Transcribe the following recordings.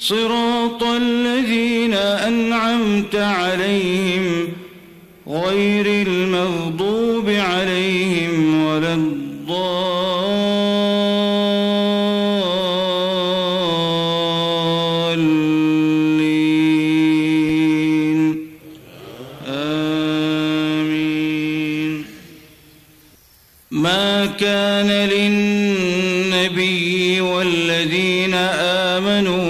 صراط الذين أنعمت عليهم غير المغضوب عليهم ولا الضالين. آمين. ما كان للنبي والذين آمنوا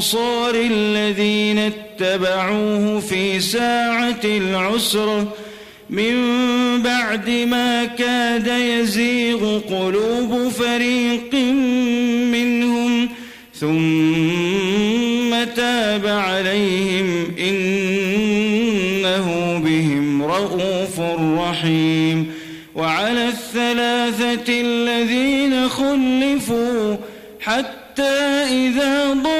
والأنصار الذين اتبعوه في ساعة العسرة من بعد ما كاد يزيغ قلوب فريق منهم ثم تاب عليهم إنه بهم رؤوف رحيم وعلى الثلاثة الذين خلفوا حتى إذا ضاقت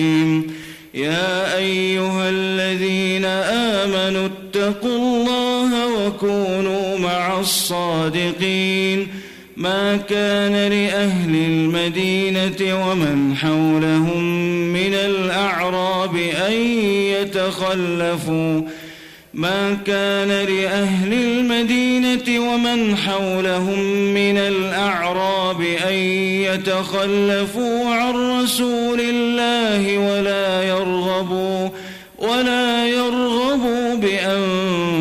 وكونوا مع الصادقين ما كان لأهل المدينة ومن حولهم من الأعراب أن يتخلفوا ما كان لأهل المدينة ومن حولهم من الأعراب أن يتخلفوا عن رسول الله ولا يرغبوا ولا يرغبوا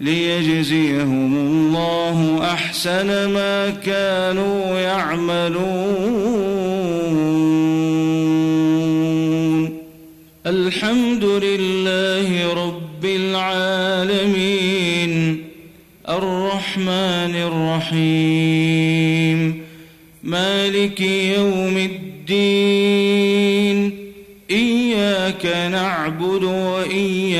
ليجزيهم الله أحسن ما كانوا يعملون. الحمد لله رب العالمين. الرحمن الرحيم. مالك يوم الدين. إياك نعبد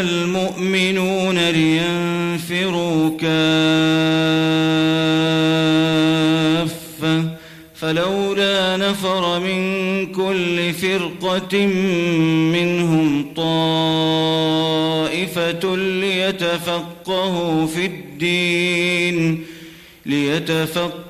المؤمنون لينفروا كافة. فلولا نفر من كل فرقة منهم طائفة ليتفقهوا في الدين ليتفقهوا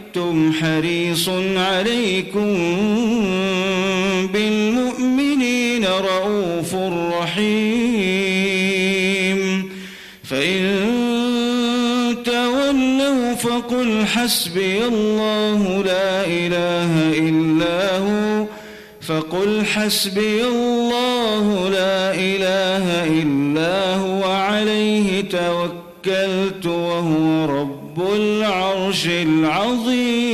حريص عليكم بالمؤمنين رؤوف رحيم. فإن تولوا فقل حسبي الله لا إله إلا هو. فقل حسبي الله لا إله إلا هو. عليه توكلت العرش العظيم.